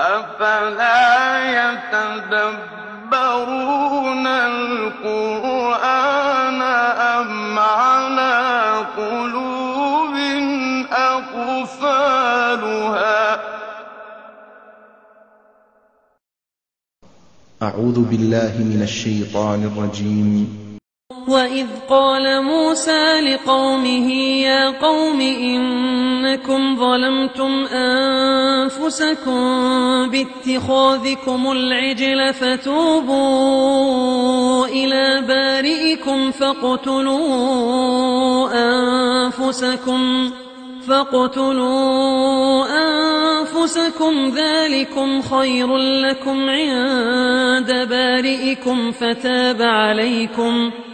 أفلا يتدبرون القرآن أم على قلوب أقفالها أعوذ بالله من الشيطان الرجيم وإذ قال موسى لقومه يا قوم إن إنكم ظلمتم أنفسكم باتخاذكم العجل فتوبوا إلى بارئكم فاقتلوا أنفسكم فاقتلوا أنفسكم ذلكم خير لكم عند بارئكم فتاب عليكم ۖ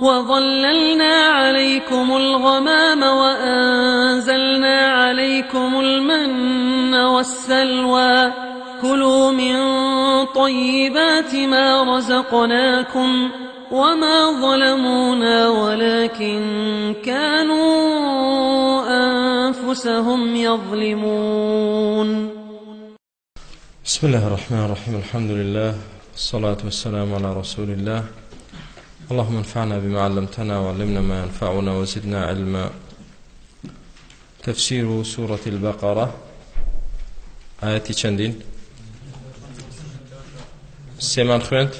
وظللنا عليكم الغمام وأنزلنا عليكم المن والسلوى كلوا من طيبات ما رزقناكم وما ظلمونا ولكن كانوا أنفسهم يظلمون بسم الله الرحمن الرحيم الحمد لله والصلاة والسلام على رسول الله اللهم انفعنا بما علمتنا وعلمنا ما ينفعنا وزدنا علما تفسير سورة البقرة آياتي چندين سيمان خوينت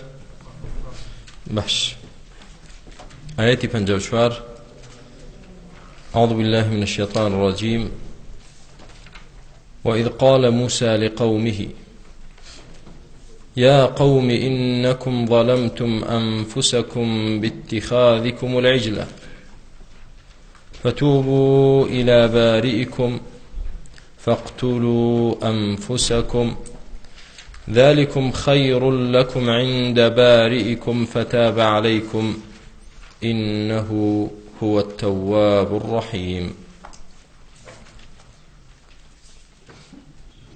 بحش آياتي پنجوشوار أعوذ بالله من الشيطان الرجيم وإذ قال موسى لقومه يا قوم إنكم ظلمتم أنفسكم باتخاذكم العجلة فتوبوا إلى بارئكم فاقتلوا أنفسكم ذلكم خير لكم عند بارئكم فتاب عليكم إنه هو التواب الرحيم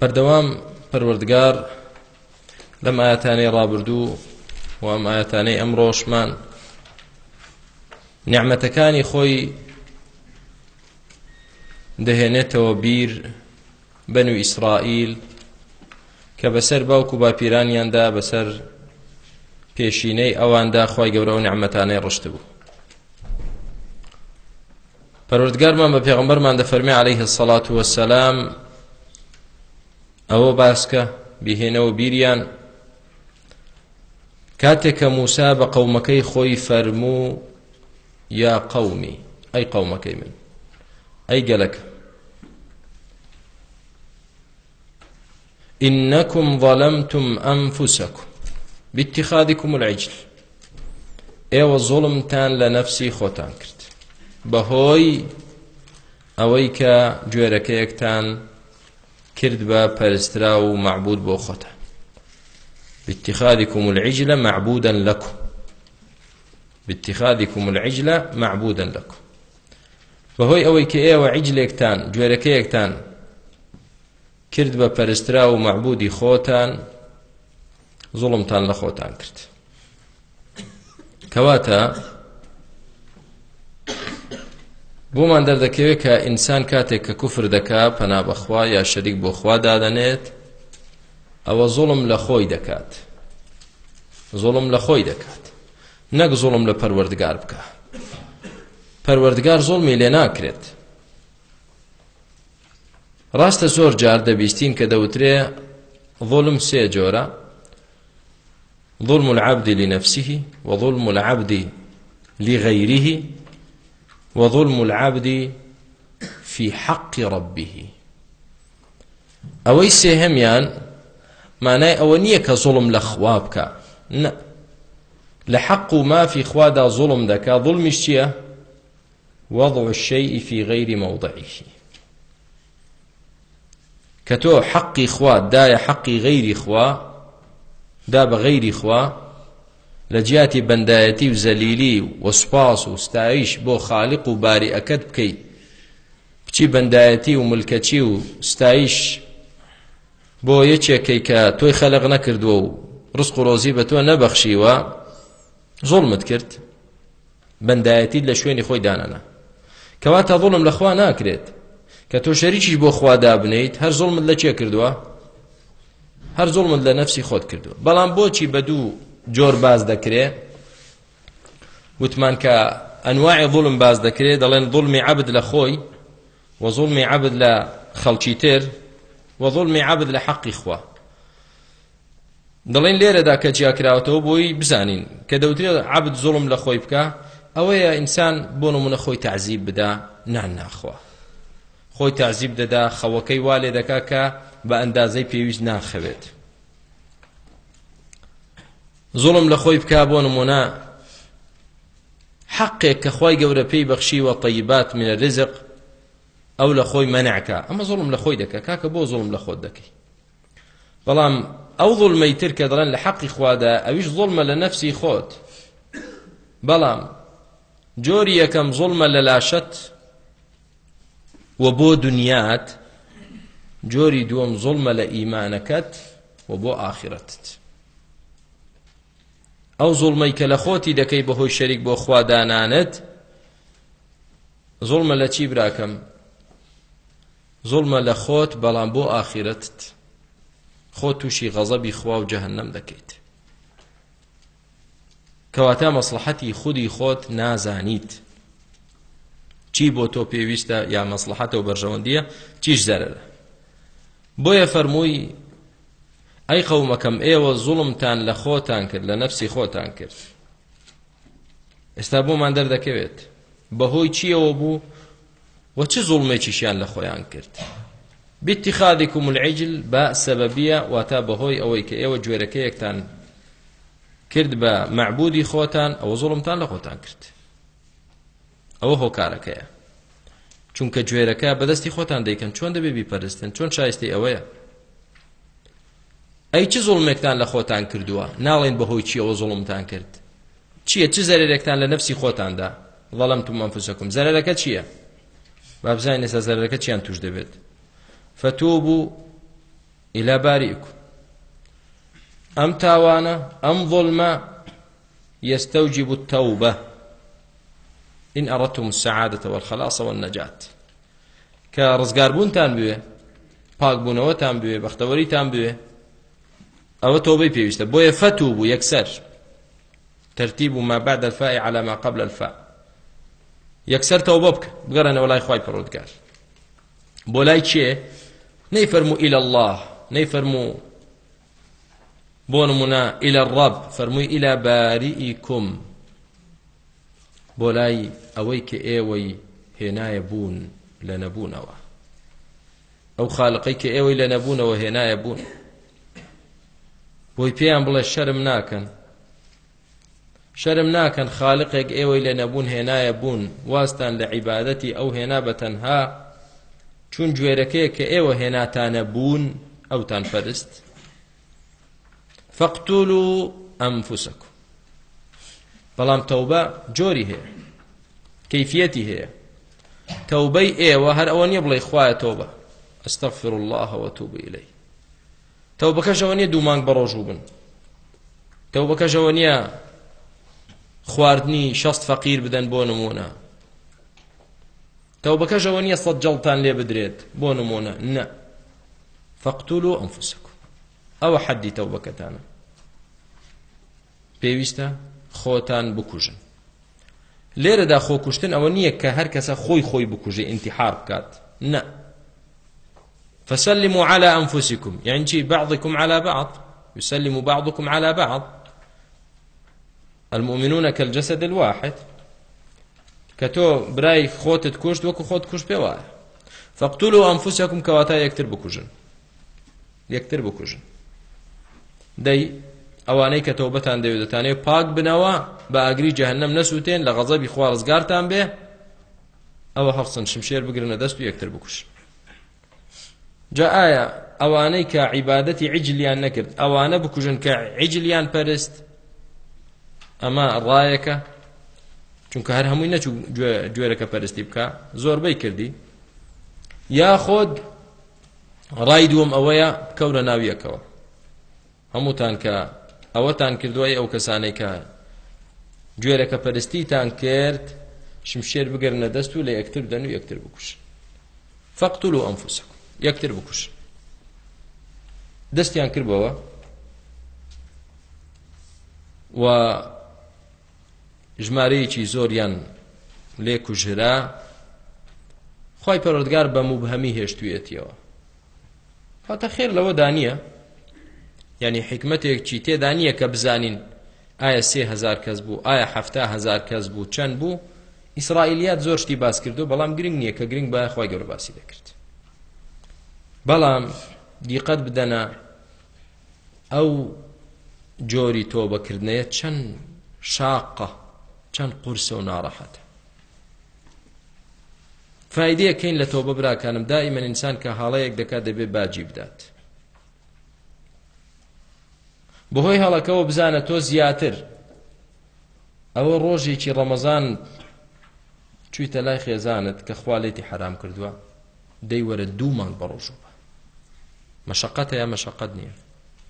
بەردەوام پەروەردگار لەم ئاەتانەی ڕابردوو و ئەم ئاەتانەی ئەم ڕۆژمان نعمەتەکانی خۆی دەهێنێتەوە بیر بەن و ئیسرائیل کە بەسەر باوکو باپیرانیاندا بەسەر پێشینەی ئەواندا خی گەورە و نعممەتانەی ڕشت بوو پەرۆردگارمان بە پێغمبەرمان دەفەرمی عليه سەڵات وەسەسلام ئەوە باسکە بهێنەوە بیریان کاتێک کە موسا بە قەومەکەی خۆی فەرموو یا قەومی ئەی قەومەکەی من ئەی گەلەکە إنكم ظلمتم أنفسكم باتخاذكم العجل ئێوە زۆڵمتان لە نەفسی خۆتان کرد بەهۆی ئەوەی کە گوێرەکەیەکتان کرد بە پەرسترا و معبود بۆ خۆتان باتخاذكم العجل معبودا لكم باتخاذكم العجل معبودا لكم بەهۆی ئەوەی کە ئێوە عیجلێکتان گوێرەکەیەکتان کرد بە پەرسترا و مەعبودی خۆتان زوڵمتان لە خۆتان کرد کەواتە بۆمان دەردەکەوێت کە ئینسان کاتێک کە کوفر دەکا پەنابەخوا یا شەریک بۆ خوا دادەنێت ئەوە زوڵم لە خۆی دەکات زوڵم لە خۆی دەکات نەک زوڵم لە پەروەردگار بکە پەروەردگار زوڵمی لێ ناکرێت ڕاستە زۆر جار دەبیستین کە دەوترێ ظلم سێ جۆرە ظلم العبد لنفسه وظلم العبد لغيره وظلم العبد في حق ربه ئەوەی سێهەمیان مانای ئەوە نییە کە زوڵم لە خوا بکە نە لە حەق و مافی خوادا زوڵم دەکا ظڵمیش چییە وەضع الشيء في غير موضعه کە تۆ حەقی خوا دایە حەقی غەیری خوا دا بە غەیری خوا لە جیاتی بەندایەتی و زەلیلی و سوپاس و ستایش بۆ خاالق و باریەکەت بکەیت بچی بەندایەتی و ملکەچی و ستایش بۆ یەکێکەی کە تۆی خەلق نەکردووە و ڕسق و ڕۆزی بە تۆ نەبەخشیوە زۆڵمت کرد بەندایەتی لە شوێنی خۆی دانانا کەواتە زۆڵم لە خوا ناکرێت کە تۆ شەریکیش بۆ خوادا بنیت هەر زۆڵمت لە چێ کردووە هەر زۆڵمت لە نەفسی خۆت کردووە بەڵام بۆچی بە دوو جۆر باز دەکرێ وتمان کە ئەنواعی ظلم باز دەکرێت دەڵێن ظلمی عبد لە خۆی و ظلمی عبد لە خەڵکی تر وەظڵمی عبد لە حەقی خوا دەڵێن لێرەدا کە جیاکراوەتەوە بۆی بزانین کە دەوترێت عبد زوڵم لە خۆی بکە ئەوەیە ئینسان بۆ نمونە خۆی تعزیب بدا نان ناخوا خۆی تعزیب دەدا خەوەکەی وا لێ دەکا کە بە ئەندازەی پێویست ناخەوێت زوڵم لە خۆی بکە بۆ نمونە حقێک کە خی گەورە پێی بەخشی وە تەیبات منە ڕزق ئەو لە خۆی مەنعکە ئەمە زۆڵم لە خۆی دەکە کاکە بۆ زۆڵم لە خۆت دەکەی بەڵام ئەو زڵمەیتر کە دەڵێن لە حەقی خوادا ئەویش زۆڵمە لە نەفسی خۆت بەڵام جۆری یەکەم زۆڵمە لە لاشەت و بۆ دنیات جۆری دووەم زڵمە لە ئیمانەکەت و بۆ ئاخرەتت ئەو زڵمەی کە لە خۆتی دەکەی بەهۆی شەریک بۆ خوادانانت زڵمە لە چی براکەم زڵمە لە خۆت بەڵام بۆ ئاخیرەتت خۆ تووشی غەزەبی خوا و جەهنەم دەکەیت کەواتە مەسلحەتی خودی خۆت نازانیت چی بۆ تۆ پێویستە یا مەسلحەتە و بەرژەوەندیە چیش زەرەرە بۆیە فەرمووی ئەی قەومەکەم ئێوە زوڵمتان لە خۆتان کرد لە نەفسی خۆتان کرد ئێستا بۆمان دەردەکەوێت بەهۆی چیەوە بوو و چه زوڵمێکیشیان لە خۆیان کرد باتخاذكم العجل بە سەبەبیە واتا بەهۆی ئەوەی کە ئێوە گوێرەکەیەکتان کرد بە معبودی خۆتان ئەوە زوڵمتان لە خۆتان کرد ئەوە هۆکارەکەیە چونکە گوێرەکە بەدەستی خۆتان دەیکەن چۆن دەبێ بیپەرستن چۆن شایستی ئەوەیە ئەی چ زوڵمێکتان لە خۆتان کردووە ناڵێن بەهۆی چی ئەوە زوڵمتان کرد چییە چ زەرێرێکتان لە نفسی خۆتاندا ظەڵەمتم ئەنفوسەکم زەرەرەکە چییە بابزانین ئێستا زەردەکە چیان توش دەبێت فتوبوا إلى بارئكم أم تاوانا أم ظلما يستوجب التوبة إن أردتم السعادة والخلاص والنجاة كرزقار بونتان بوي پاک بوونەوەتان بوێ بەختەوەریتان بوێ ئەوە تۆبەی پێویستە بۆیە فتوبوا يكسر ترتيب ما بعد الفاء على ما قبل الفاء یەکسەر تەوبە بکە بگەڕێنەوە لای خی پڕۆتگار بۆ لای چێ نەیفەرمو ئیل الله نەیفەرمو بۆ نمونە ئیلە ڕەب فەرمووی ئیلە باری کوم بۆ لای ئەوەی کە ئێوەی هێنایە بوون لە نەبوونەوە ئەو خاڵقی کە ئێوەی لە نەبوونەوە هێنایە بوون بۆی پێیان بڵێ شەرم ناکەن شەرم ناکەن خاڵقێک ئێوەی لە نەبوون هێنایە بوون واستان لە عیبادەتی ئەو هێنا بەتەنها چون گوێرەکەیە کە ئێوە هێناتانە بوون ئەوتان پەرست فەقتول و ئەمفوسەکو بەڵام تەوبە جۆری هەیە کەیفەتی هەیە تەوبەی ئێوە هەر ئەوە نیە بڵێ خوایە تۆبە ئەستەغفر الله وتوب إليه تەوبەکەشەوە نیە دوو مانگ بەڕۆژوو بن تەوبەکەشەوە نییە خواردنی شەست فەقیر بدەن بۆ نمونە تەو بەکەشەوە نییە سەد جەڵتان لێ بدرێت بۆ نمونە نە فەقتول و ئەمفوسکو ئەوە حەدی تەو بەکەتانە پێویستە خۆتان بکوژن لێرەدا خۆکوشتن ئەوە نییە کە هەر کەسە خۆی خۆی بکوژێ ئینتحار بکات نە فسلموا على أنفسكم يعني بعضكم على بعض يسلم بعضكم على بعض المؤمنون كالجسد الواحد كتو براي خوتت كوشت وكو خوت كوشت بيوا فاقتلوا أنفسكم كواتا يكتر بكوجن يكتر بكوجن دي ئەوانەی کە تەوبەتان دەوێتانێ پاک بنەوە بە ئاگری جەهنم نەسووتێن لە غەزەبی خوارزگارتان بێ ئەوە هەفسن شمشێر بگرنە دەست و یەکتر بکوش جا ئایا ئەوانەی کە عیبادەتی عیجلیان نەکرد ئەوانە بکوژن کە عیجلیان پەرست ئەمە ڕایەکە چونکە هەر هەمووی نەچوو گوێرەکە پەرستی بکە زۆربەی کردی یا خۆت ڕای دووەم ئەوەیە بکەورە ناویەکەوە هەمووتان کە ئەوەتان کردوای ئەو کەسانەی کە گوێرەکە پەرستیتان کرد شمشێر بگەرنە دەست و لە یەکتر دەن و یەکتر بکوش فەقتول و ئەمفوسەکو یەکتر بکوش دەستیان کردبەوە و ژمارەیەکی زۆریان لێ کوژرا خی پەرۆدگار بە موبهەمی هێشتویەتیەوە کاتە خێر لەوە دانیە یعنی حکمتێکی تێدا نییە کە بزانین ئایا سێ هزار کەس بوو ئایا هەفتا هزار کەس بوو چەند بوو ئیسرائیلیات زۆر شتی باس کردو بەڵام گرنگ نییە کە گرنگ بە خی گەور باسی دەکرد بەڵام دیقەت بدەنە ئەو جۆری تۆبەکردنەیە چەند شاقە چەند قورسە و ناڕەحەتە فایدەیەکەین لە تۆ ببراکانم دائیمەن ئینسان کە هەڵەیەک دەکات دەبێت باجی بدات بەهۆی هەڵەکەەوە بزانە تۆ زیاتر ئەوە ڕۆژێکی ڕەمەزان چویتە لای خێزانت کە خوالێتی حرام کردووە دەی وەرە دوو مانگ بە ڕۆژوە مەشقەتە یا مەشقەت نییە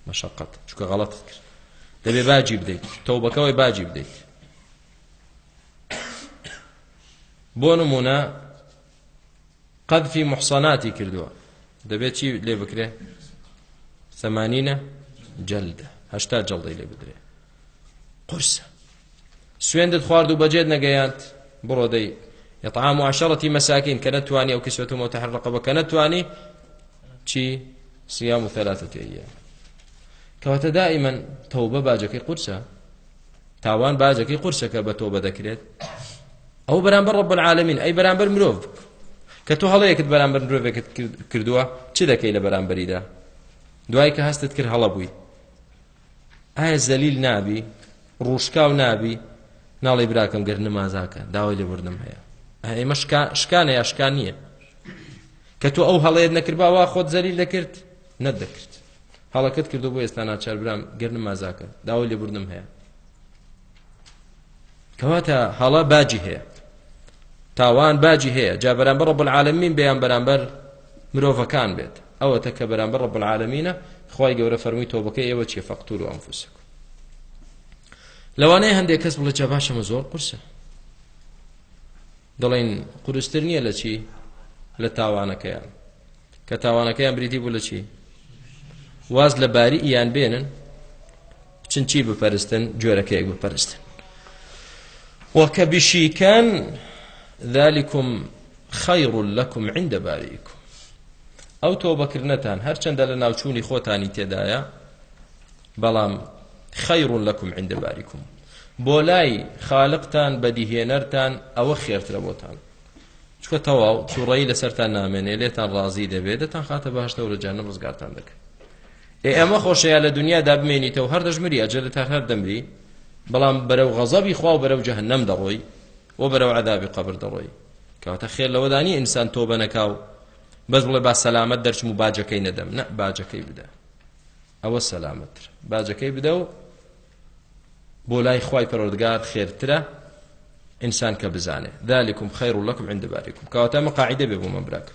مەشقەت چکە غەڵەت کرد دەبێ باجی بدەیت تۆ بەکەوەی باجی بدەیت بۆ نمونە قەدفی محسەناتی کردووە دەبێت چی لێ بکرێ سەمانینە جەلدە هەشتا جەڵدەی لێ بدرێ قرسە سوێندت خوارد و بەجێت نەگەیاند بڕۆ دەی یطعام عشرەتی مساکین کە نەتوانی ئەو کسوەت و متحرقە بە کە نەتوانی چی سیام و ثلاثەتی ئەیام کەواتە دائیمەن تەوبە باجەکەی قورسە تاوان باجەکەی قورسەکە بە تۆ بەدەکرێت ئەو بەرامبەر ڕب العالمین ئەی بەرامبەر مرۆڤ کە تۆ هەڵەیەکت بەرامبەر مرۆڤێکت کردووە چ دەکەی لە بەرامبەریدا دوای کە هەستت کرد هەڵە بووی ئایا زەلیل نابی ڕوشکاو نابی ناڵی براکەم گەر نمازاکە داوای لێبوردم هەیە ئێمە شکانە یا شکان نییە کە تۆ ئەو هەڵەیەت نەکردباوا خۆت زەلیل دەکرد نەدەکرد هەڵەکەت کردو بۆ ئێستا ناچار برام گەر نمازاکە داوای لێبوردم هەیە کەواتە هەڵە باجی هەیە تاوان باجی هەیە جا بەرامبەر ڕب العالمین بەیان بەرامبەر مرۆڤەکان بێت ئەوە تەکە بەرامبەر ڕب العالمینە خی گەورە فەرمووی تۆبەکەی ئێوە چیە فەقتور و ئەمفوسک لەوانەیە هەندێک کەس بڵێ چە باشەمە زۆر قرسە دەڵێن قورستتر نییە لە چی لە تاوانەکەیان کە تاوانەکەیان بریتی بوو لە چی واز لە باری ئیان بێنن چن چی بپەرستن جۆرەکەیەک بپەرستن وەکە بیشیکەن ذلكم خير لكم عند بارئكم ئەو تۆبەکردنتان هەرچەندە لە ناوچووی خۆتانی تێدایە بەڵام خەیڕون لەکوم عندەباریکم بۆ لای خاڵقتان بەدیهێنەرتان ئەوە خێرترە بۆتان چکە تەواو چوڕایی لەسەرتان نامێنێ لێتان ڕازی دەبێت دەتان خاتە باشتەورە جانم ڕزگارتان دەکەن ئێ ئەمە خۆشەیە لە دنیادا بمێنیتەوە هەر دەژمری ئەجلە تا هەر دەمری بەڵام بەرەو غەزەبی خوا و بەرەو جەهنەم دەڕۆی و بەرەو عذابی قبر دەڕۆی کەواتە خێر لەوەدانی ئینسان تۆ بەنەکاو بەس بڵێ با سەلامەت دەرچم و باجەکەی نەدەم نە باجەکەی بدە ئەوە سەلامەتر باجەکەی بدە و بۆ لای خی پەرۆدگار خێرترە ئینسان کە بزانێ ذلكم خير لكم عند باركم کەواتە مە قاعدە بێ بۆ مەبراک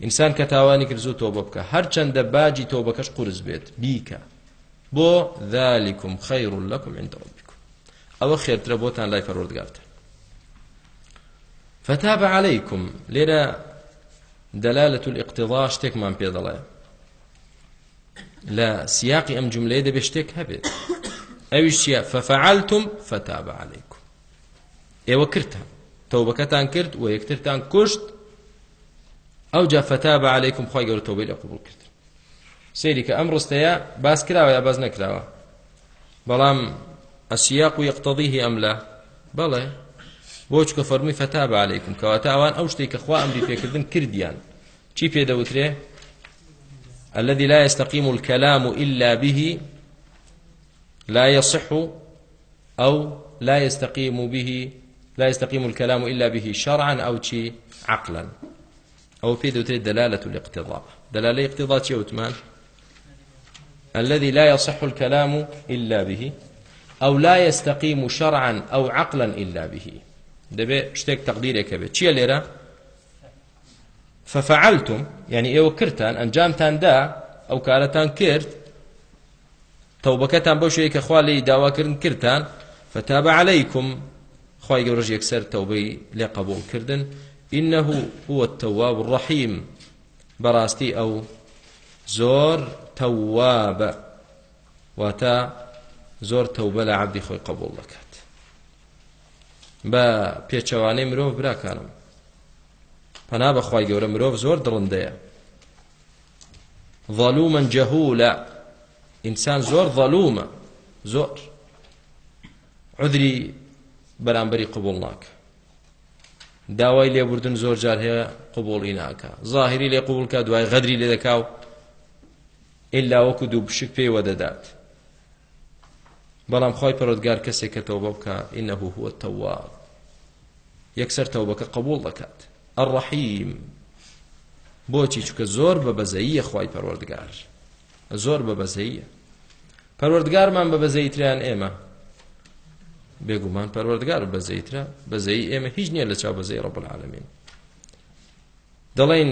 ئینسان کە تاوانی کرد زوو تۆبە بکە هەرچەندە باجی تۆبەکەش قرس بێت بیکە بۆ ذلكم خير لكم عند ربكم ئەوە خێرترە بۆتان لای پەرۆدگارتە فتاب عليكم لێرە دلالة الاقتضاء شتێکمان پێ دەڵێ لە سیاقی ئەم جملەیە دەبێت شتێک هەبێت ئەویش چیە ففعلتم فتاب عليكم ئێوە کردتان تەوبەکەتان کرد و یەکترتان کوشت ئەو جا فتاب عليكم خی گەور تەوبەی لە قوبول کرد سەیری کە ئەم ڕستەیە باس کراوە یا باز نەکراوە بەڵام ئەسیاق و یەقتەضیهی ئەم لە بەڵێ بۆچ کە فەرمی فەتا بە عیکم کەواتە ئەوان ئەو شتێک کە خوا ئەمری پێکردن کردیان چی پێدەوترێ الذي لا يستقيم الكلام إلا به لا يصح أو لا يستقيم به لا يستقيم الكلام إلا به شرعا أو شي عقلا أو في دوتري دلالة الاقتضاء دلالة اقتضاء شي وتمان الذي لا يصح الكلام إلا به أو لا يستقيم شرعا أو عقلا إلا به دەبێت شتێک تەقدیرێکە بێت چییە لێرە ففعلتم یعنی ئێوە کردتان ئەنجامتاندا ئەو کارەتان کرد تەوبەکەتان بەو شوەیە کە خوا لێی داواکردن کردتان فتاب عليكم خی گەورژ یەکسەر تەوبەی لێ قبولکردن إنه هو التواب الرحيم براستي أو زور تواب واتا زور توبة لعبدي خوي قبول لك بە پێچەوانەی مرۆڤ براکانم پەنا بەخوای گەورە مرۆڤ زۆر دڵندەیە ظەلومەن جەهولە ئینسان زۆر ظەلومە زۆر عذری بەرامبەری قبول ناکە داوای لێبوردن زۆر جار هەیە قوبڵی ناکە ظاهری لێ قوبولکە دوای غەدری لێ دەکاو ئللا وەکو دوو پشک پێوە دەدات بەڵام خۆی پەرۆدگار کەسێک کە تەوبە بکە ئینەه هو التەواب یەکسەر تەوبەکە قبول دەکات الرحیم بۆچی چکە زۆر بە بەزەییە خی پەروەردگار زۆر بە بەزەییە پەروەردگارمان بە بەزەیتریان ئێمە بێگومان پەروەردگار بەزەیترە بەزەی ئێمە هیچ نییە لە چاو بەزەی ڕەب العالمین دەڵێن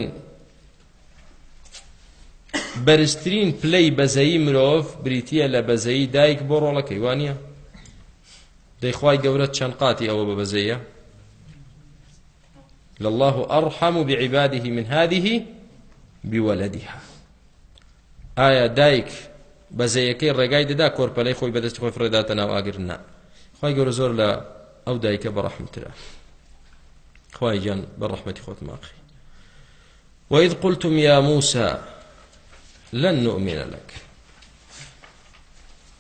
بەرزترین پلەی بەزەیی مرۆڤ بریتە لە بەزەیی دایک بۆ ڕۆڵەکەی وانە دەیخوای گەورە چەند قاتی ئەوە بە بەزەیە لله أرحم بعباده من هذه بولدها ئایا دایک بەزەیەکەی ڕێگای دەدا کۆرپەلەی خۆی بەدەست خۆی فرێداتە ناو ئاگرنا خی گەورە زۆر لە ئەو دایکە بەڕەحمترە خی گیان بەڕەحمەتی خۆت ماقی وإذ قلتم يا موسى لن نؤمن لك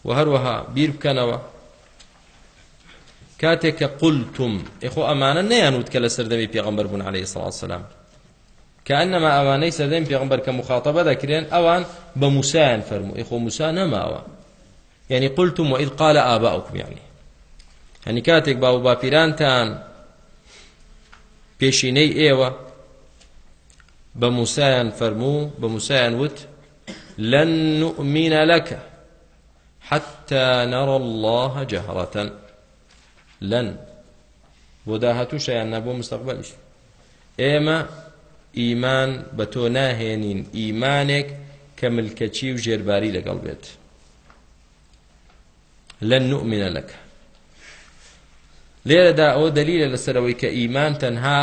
وهروها بير بكنوا کاتێک کە قلتم ئێخۆ ئەمانە نەیانوت کە لە سەردەمی پێغمبەر بوون عليه سڵ سلام کەنەما ئەوانەی سەردەمی پێغمبەر کە مخاطبە دەکرێن ئەوان بە موسایان فەرمو ئێخۆ موسا نەماوە یعنی قلتم وئید قال ئاباؤکم یعنی هەنی کاتێک باو باپیرانتان پێشینەی ئێوە بە موسایان فەرموو بە موسایان وت لن نؤمن لك حتى نرى الله جهرة لەن بۆ داهاتووشیان نەبوو مستەقبلش ئێمە ئیمان بە تۆ ناهێنین ئیمانێک کە ملکەچی و ژێرباری لەگەڵ بێت لەن نؤمنە لەکە لێرەدا ئەوە دەلیلە لەسەرەوەی کە ئیمان تەنها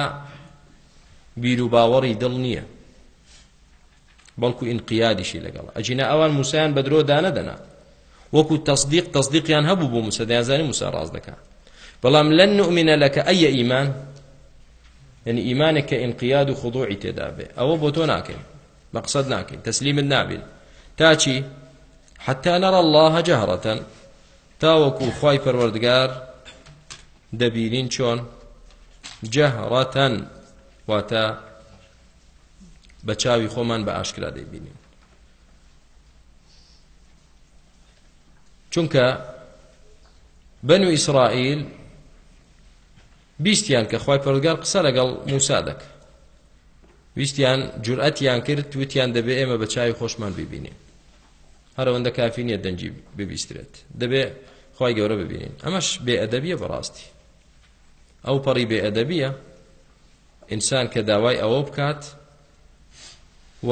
بیر و باوەڕی دڵ نییە بەڵکو ئینقیادیشی لەگەڵ ئەجینە ئەوان موسیان بە درۆ دانەدەنا وەکو تەصدیق تەصدیقیان هەبوو بۆ موسە دەیانزانی موسا ڕاز دەکات بەڵام لەن نؤمنە لەکە ئەیە ئیمان یعنی ئیمانێک کە ئینقیاد و خضوعی تێدا بێ ئەوە بۆ تۆ ناکەین مەقصد ناکەین تەسلیمت نابین تا چی حتا نەرە الله جەهڕەتەن تاوەکو خی پەروەردگار دەبینین چۆن جەهڕەتەن واتە بە چاوی خۆمان بە ئاشکرا دەیبینین چونکە بنو ئیسرائیل بیستیان کە خی پەرگار قسە لەگەڵ موسا دەکە ویستیان جورئەتیان کرد وتیان دەبێ ئێمە بە چاوی خۆشمان ببینین هەرەوەندە کافی نیە دەنجی ببیسترێت دەبێ خی گەورە ببینین ئەمەش بێئەدەبیە بەڕاستی ئەو پەڕی بێئەدەبیە ئینسان کە داوای ئەوە بکات و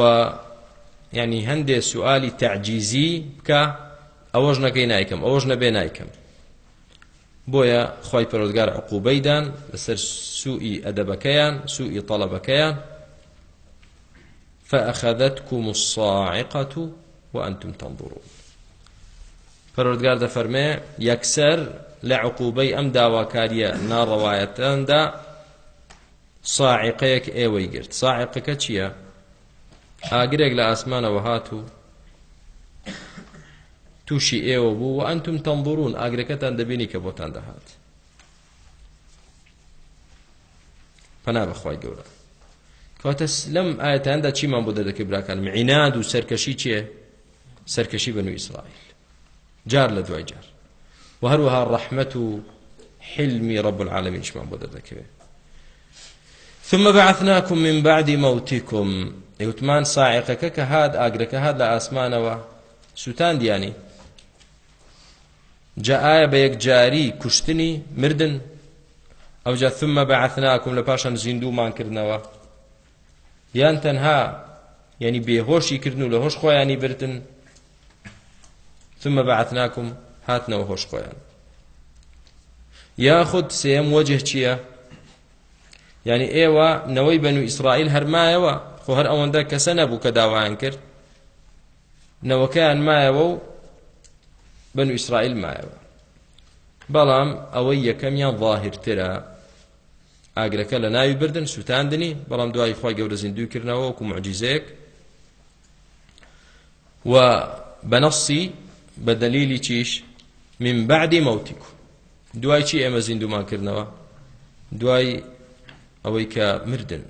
ینی هەندێ سوالی تعجیزی بکە ئەوەش نەکەی نایکەم ئەوەش نەبێ نایکەم بۆیە خی پەرۆزگار عقوبەیدان لەسەر سوئی ئەدەبەکەیان سوئی تەڵەبەکەیان فأخذتكم الصاعقة وأنتم تنظرون پەرۆردگار دەفەرمێ یەکسەر لە عقوبەی ئەم داواکاریە ناڕەوایەتاندا ساعقەیەک ئێوەی گرت ساعقەکە چییە؟ ئاگرێک لە ئاسمانەوە هات و تووشی ئێوە بوو و ئەنتم تەمبڕون ئاگرەکەتان دەبینی کە بۆتان دەهات پەنا بەخوای گەورە کەواتە لەم ئاەتاندا چیمان بۆ دەدەکەی براکانم عیناد و سەرکەشی چیە سەرکەشی بەنووی ئیسرائیل جار لە دوای جار و هەروەها ڕەحمەت و حلمی رب العالمین شمان بۆ دەدەکەوێت ثم بعثناكم من بعد موتكم يوتمان صاعقك كهاد اجرك هذا اسمانه سوتان دياني جا ئایا بە یەکجاری کوشتنی مردن ئەوجا ثمە بەعثناکم لە پاشان زیندومان کردنەوە یان تەنها یعنی بێهۆشی کردن و لە هۆش خۆیانی برتن ثمە بەعثناکم هاتنەوە هۆش خۆیان یاخود سێم وەجه چییە یعنی ئێوە نەوەی بەنو ئیسرائیل هەرمایەوە خۆ هەر ئەوەندە کەسە نەبوو کە داوایان کرد نەوەکەیان مایەوە و بنو ئیسرائیل مایەوە بەڵام ئەوەی یەکەمیان ظاهرترە ئاگرەکە لە ناوی بردن سووتاندنی بەڵام دوای خی گەورە زیندووکردنەوە وەکو معجززەیەک و بەنەسی بە دلیلی چیش من بعدی مەوتیک دوای چی ئێمە زیندومانکردنەوە دوای ئەوەی کە مردن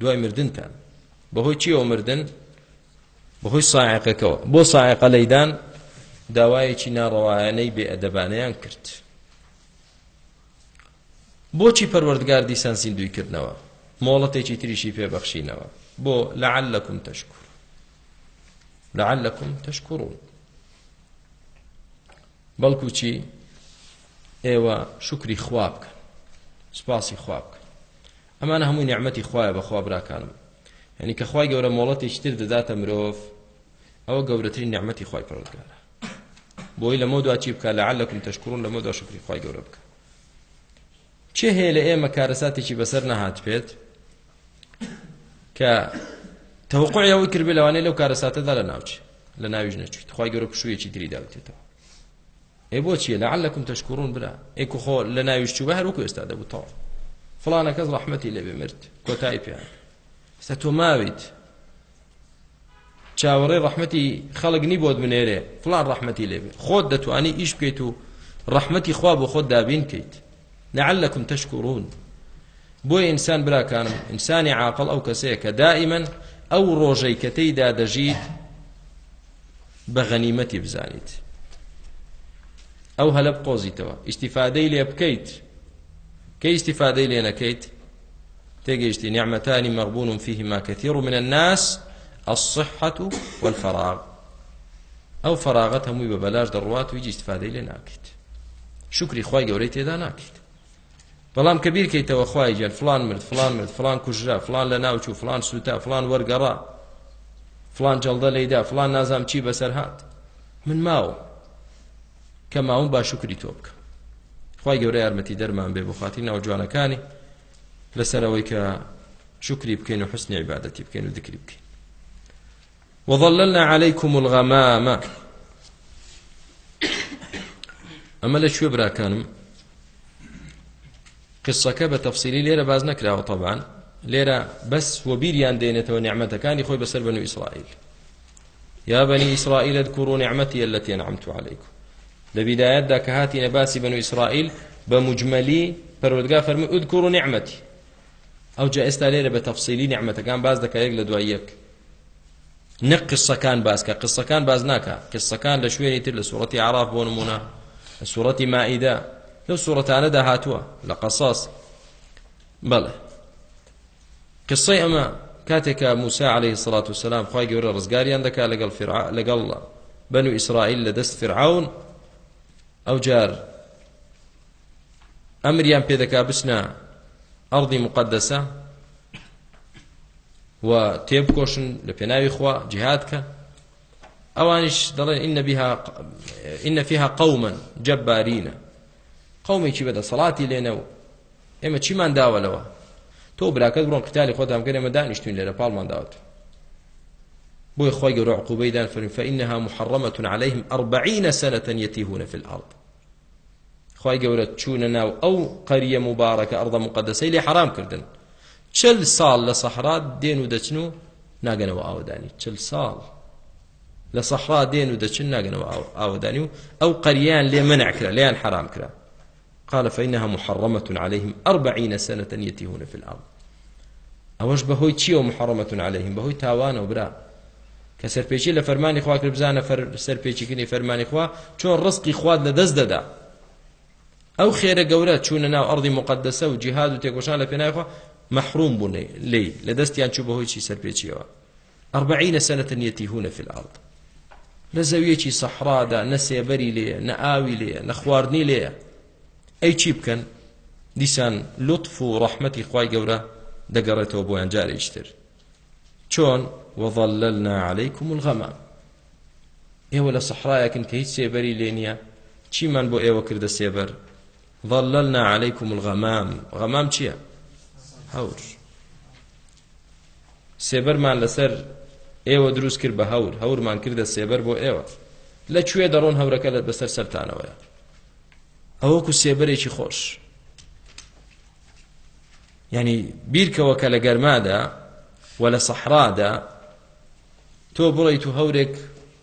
دوای مردنتان بەهۆی چی ئەو مردن بەهۆی ساعقەکەەوە بۆ ساعقە لەیدان داوایەکی ناڕەوایانەی بێئەدەبانەیان کرد بۆچی پەروەردگار دیسان زیندویکردنەوە مۆڵەتێکی تریشی پێبەخشینەوە بۆ لەعلەکم تەشکور لەعلەکم تەشکڕون بەڵکو چی ئێوە شکری خواب بکەن سپاسی خواب بکەن ئەمانە هەمووی نیعممەتی خوایە بە خوابراکانم هەنی کە خی گەورە مۆڵەتێکی تر دەداتە مرۆڤ ئەوە گەورەترین نیعممەتی خی پڕگار بۆی لەمە دواچی بکە لە عالەکم تەشکڕون لەمە دا شکری خی گەورە بکە چه هەیە لە ئێمە کارەساتێکی بەسەر نەهات پێێت کە تەوقعەوەی کرد لەوانەیە لەو کارەساتەدا لە ناوچی لە ناویش نەچیت خی گەورە پشوویەکی دری داوتێتەوە ئێ بۆچیە لە عالەکم تەشکڕون برا ئێکو خۆ لە ناویش چوبە هەروکو ئێستا دەبوو تاڵ فلانە کەس ڕحمەتی لێبێ مرد کۆتایی پێیان ستا تۆ ماویت چاوەڕێ ڕحمەتی خەڵک نی بۆت بنێرێ فلان ڕحمەتی لێبێ خۆت دەتوانی ئیش بکەیت و ڕحمەتی خوا بۆ خۆت دابین کەیت نەعلەکم تەشکڕون بۆی ئینسان براکانم ئینسانی عاقل ئەو کەسەیە کە دائیمەن ئەو ڕۆژەی کە تێیدا دەژیت بە غەنیمەتی بزانیت ئەو هەلە بقۆزیتەوە ئیسیفادەی لێ بکەیت کە ئیسیفادەی لێ نەکەیت تێگەیشتی نیعمەتانی مەغبوون فیهما كثير من الناس الصحة والفراغ ئەو فراغەت هەمووی بە بەلاش دەڕوات و جیستفادەی لێ ناکەیت شکری خی گەورەی تێدا ناکەیت بەڵام کە بیرکەیتەوە خی جل فلان مرد فلان مرد فلان کوژرا فلان لە ناوچوو فلان سوتا فلان وەرگەڕا فلان جەڵدە لەیدا فلان نازام چی بەسەر هاات من ماوە کە ماون با شکری تۆ بکە خی گەورە یارمەتی دەرمان بێ بخاتی ناوجوانەکانی لەسەرەوەی کە شکری بکەین و حستنی عیباەتی بکەین و دکری بکەین وظللنا عليكم الغمامة ئەمە لە کوێ براکانم قسەکە بە تەفسیلی لێرە باز نەکراوە تەبان لێرە بەس و بیریان دێنێتەوە نعمەتەکانی خۆی بەسەر بنو ئیسرائیل یا بنی ئیسرائیل اذكروا نعمتي التي أنعمت عليكم لە بیدایەتدا کە هاتینە باسی بنو ئیسرائیل بە مجملی پەروەردگا فەرمی اذكروا نعمتي ئەو جا ئێستا لێرە بە تەفسیلی نعمەتەکان باز دەکا یەک لە دوای یەک نە قسەکان باسکە قسەکان باز ناکە قسەکان لە شوێنی تر لە سوورەتی عراف بۆ نمونە لە سوورەتی مائیدا لەو سوورەتانەدا هاتووە لە قەساس بەڵێ قسەی ئەمە کاتێکە موسا عليه سڵات وسلام خی گەورە ڕزگاریان دەکا لەگەڵ لەگەڵ بەن و ئیسرائیل لە دەست فرعون ئەو جار ئەمریان پێدەکا بچنە ئەڵدی مقدسە و تێبکۆشن لە پێناوی خوا جهاد کە ئەوانش دەڵێن إن, بها إن فيها قوما جبارين قومێکی بەدە سەڵاتی لێنەوە ئێمە چیمان داوەلەوە تۆ براکەت بڕۆن قتالی خۆتان کرد ئێمە دانیشتین لێرە پاڵمان داوت بۆی خۆی گەورە عقوبەیدان فەرمی فإنها محرمة عليهم أربعين سنة يتيهون في الأرض خی گەورە چوونە ناو ئەو قەریە مبارەکە ئەردە مقدسەی لێ حرام کردن چل ساڵ لە سەحرا دێن و دەچن و ناگەنەوە ئاوەدانی چل ساڵ لە سەحرا دێن و دەچن ناگەنەوە ئاوەدانی و ئەو قەریان لێ منعکرا لیان حرام کرا قال فإنها محرمة عليهم أربعين سنة يتيهون في الأرض ئەوەش بەهۆی چیەوە محڕەتون عليهلهیم بەهۆی تاوانەوە برا کە سەرپێکی لە فەرمانی خوا کرد بزانە سەرپێکیکردنی فەرمانی خوا چۆن ڕستقی خواد لە دەست دەدا ئەو خێرە گەورە چوونە ناو ئەڕی مقدسە و جیهاد و تێکۆشان لە پێناخوا محروم بوون لی لە دەستیان چوو بەهۆی چی سەرپێچیەوە ئەربعینە سەنەتەن یەتیهونە فی الارض لە زەویەکی سەحرادا نە سێبەری لێیە نە ئاوی لێیە نە خواردنی لێیە ئەی چی بکەن دیسان لطف و ڕەحمەتی خوای گەورە دەگەڕێتەوە بۆیان جارێکتر چۆن وەظەللنا عەلەیکم الغەمام ئێوە لە سەحرایەکن کە هیچ سێبەری لێ نییە چیمان بۆ ئێوە کردە سێبەر ظەللنا عەلەیکم الغەمام غەمام چییە هەور سێبەرمان لەسەر ئێوە دروست کرد بە هەور هەورمان کردە سێبەر بۆ ئێوە لەکوێ دەڕۆن هەورەکە لە بەسەر سەرتانەوەیە ئەوەکو سێبەرێکی خۆش ینی بیرکەوە کە لە گەرمادا و لە سەحرادا تۆ بڵیت و هەورێک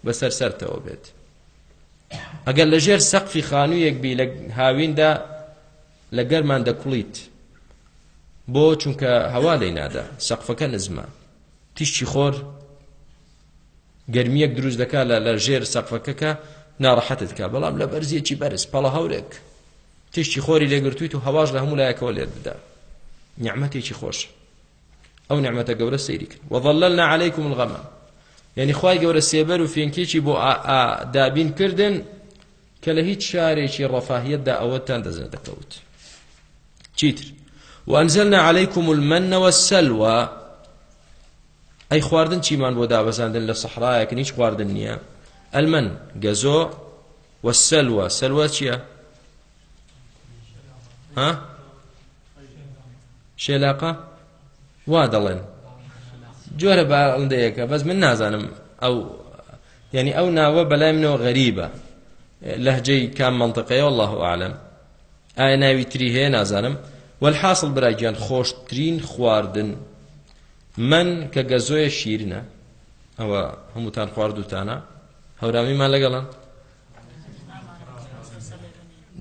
بەسەر سەرتەوە بێت ئەگەر لەژێر سەقفی خانوویەک بی لە هاویندا لە گەرمان دەکوڵیت بۆ چونکە هەوا لەی نادا سەقفەکە نزمە تیشتی خۆر گرمیەک دروست دەکا لە لە ژێر سەقفەکەکە ناڕەحەتت کا بەڵام لە بەرزیەکی بەرز پەڵە هەورێک تیشتی خۆری لێگرتویت و هەواش لە هەموو لایەکەوە لێت بدا نیعممەتێکی خۆش ئەو نیعممەتە گەورە سەیریکرد وەظللنا عليهیکم الغەمە یعنی خی گەورە سێبەر و فێنکێکی بۆ دابین کردن کە لە هیچ شارێکی ڕەفاهیتدا ئەوەتان دەزە دەکەوت چیتر وأنزلنا عليكم المن والسلوى أي خواردن چیمان بۆ دابەزاندن لە سەحرایەکن هیچ خواردن نییە ئەلمەن گەزۆ وەسەلوە سەلوە چییە؟ شێلاقا وا دەڵێن جۆرە باڵندەیەکە بەس من نازانم ئەو ینی ئەو ناوە بەلای منەوە غەریبە لەهجەی کام منطقەیە والله عالم ئایا ناوی تری هەیە نازانم والحاصل برایگیان خۆشترین خواردن من کە گەزۆیە شیرنە ئەوە هەمووتان خواردوتانە هەورامیمان لەگەڵان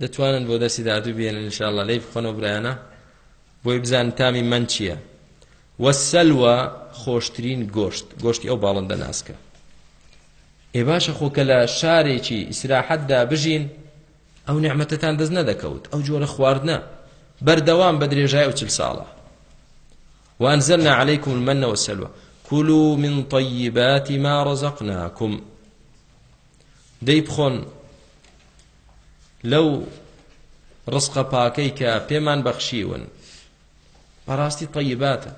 دەتوانن بۆ دەستی دادوو بێنن انشاءله لی بخۆنەوە برایانە بۆی بزان تامی من چییە وەسەلوە خۆشترین گۆشت گۆشتی ئەو باڵندە ناسکە ئێ باشە خۆکە لە شارێکی ئیسراحەتدا بژین ئەو نعممەتتان دەست نەدەکەوت ئەو جۆرە خواردنە بەردەوام بە درێژای و چل ساڵە وانزلنا عليكم المن والسلوى كلوا من طيبات ما رزقناكم دەی بخۆن لەو ڕسقە پاکەی کە پێمان بەخشیون بەڕاستی طیباتە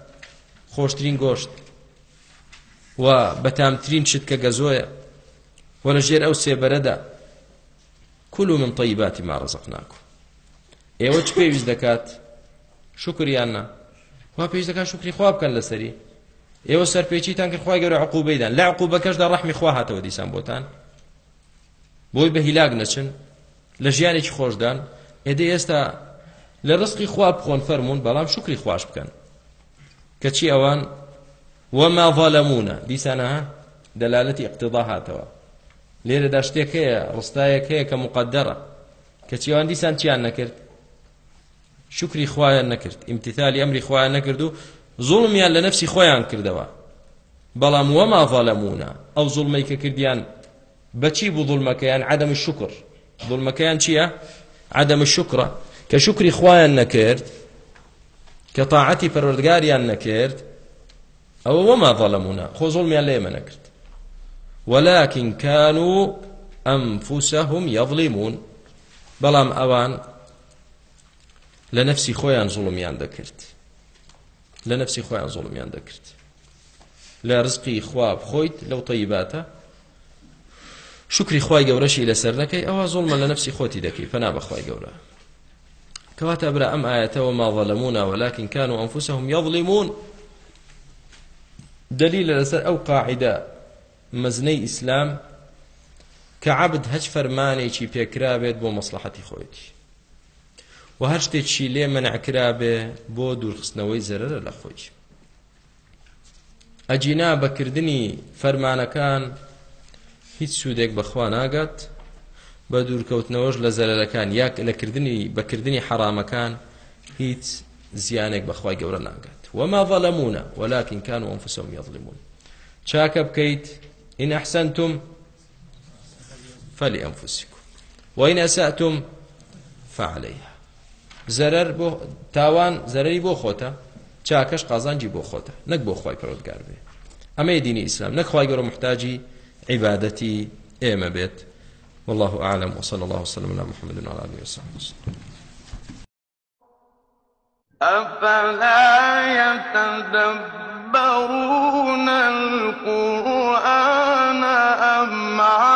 خۆشترین گۆشت و بەتامترین شت کە گەزۆیە و لەژێر ئەو سێبەرەدا كلوا من طيبات ما رزقناكم ئێوە چ پێویست دەکات شکریاننا خوا پێش دەکات شکری خوا بکەن لەسەری ئێوە سەرپێچیتان کرد خخوای گەورە عقوبەیدان لا عقوبەکەشدا ڕەحمی خوا هاتەوە دیسان بۆتان بۆی بە هیلاک نەچن لە ژیانێکی خۆشدان ئێدە ئێستا لە ڕستقی خوا بخۆن فەرمونون بەڵام شکری خوش بکەن کەچی ئەوان وەما ڤەلەمونە دیسانە دەلالەتی اقتضا هاتەوە لێرەدا شتێک هەیە ڕستایەک هەیە کە مقدرە کەچیوان دیسان چیان نەکرد شکری خۆیان نەکرد ئیمتیتالی ئەمری خۆیان نەکرد و زوڵمیان لە نفسی خۆیان کردەوە بەڵام وەما ظەلەمونە ئەو زوڵمەی کە کردیان بەچی بوو زوڵمەکەیان عدەم شکر زوڵمەکەیان چییە؟ عدەم شکرە کە شکری خۆیان نەکرد کە تاعەتی پەروەردگاریان نەکرد ئەوە وەما ظەلەمونە خۆ زوڵمیان لێمە نەکرد ولكن كانوا أنفسهم يظلمون بەڵام ئەوان لە نفسی خۆیان زوڵمیان دەکرد لە نفسی خۆیان زوڵمیان دەکرد لە ڕزقی خواب خۆیت لەو تەیباتە شکری خوای گەورەشی لەسەر نەکەی ئەوە زوڵمە لە نفسی خۆتی دەکەی پەنا بەخوای گەورە کەواتە برا ئەم ئاەتەوە ما ظەلممونە وەلاکن کان و ئەنفوسهم یظلیمون دلیل لەسەر ئەو قاعدە مەزنەی ئیسلام کە عبد هەچ فەرمانێکی پێکرابێت بۆ مەسلحەتی خۆیەتی و هەر شتێکی لێ مەنعکرا بێ بۆ دوورخستنەوەی زەرەرە لە خۆی ئەجینا بەکردنی فەرمانەکان هیچ سوودێک بەخوا ناگات بە دوورکەوتنەوەش لە زەرەکان یاک لەکردنی بەکردنی حرامەکان هیچ زیانێک بەخوای گەورە ناگات وما ظلمونا ولكن كانوا انفسهم يظلمون چاکە بکەیت إن أحسنتم فلأنفسكم وإن أسأتم فعليها زەرەر بۆ تاوان زەرەری بۆ خۆتە چاکەش قازانجی بۆ خۆتە نەک بۆ خۆی پرۆتگار بێ ئەمەی دینی ئیسلام نەک خی گەۆ محتاجی عیبادەتی ئێمە بێت والله أعلم وصلى الله وسلم على محمد وعلى آله وصحبه وسلم أفلا يتدبرون القرآن أم عن